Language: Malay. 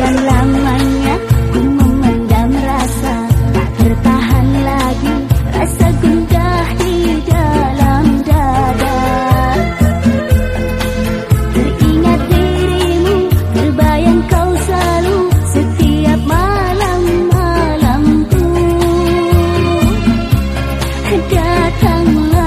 Sekian lamanya ku memendam rasa. Tak tertahan lagi rasa gundah di dalam dada. Teringat dirimu, terbayang kau selalu Setiap malam-malamku. Datanglah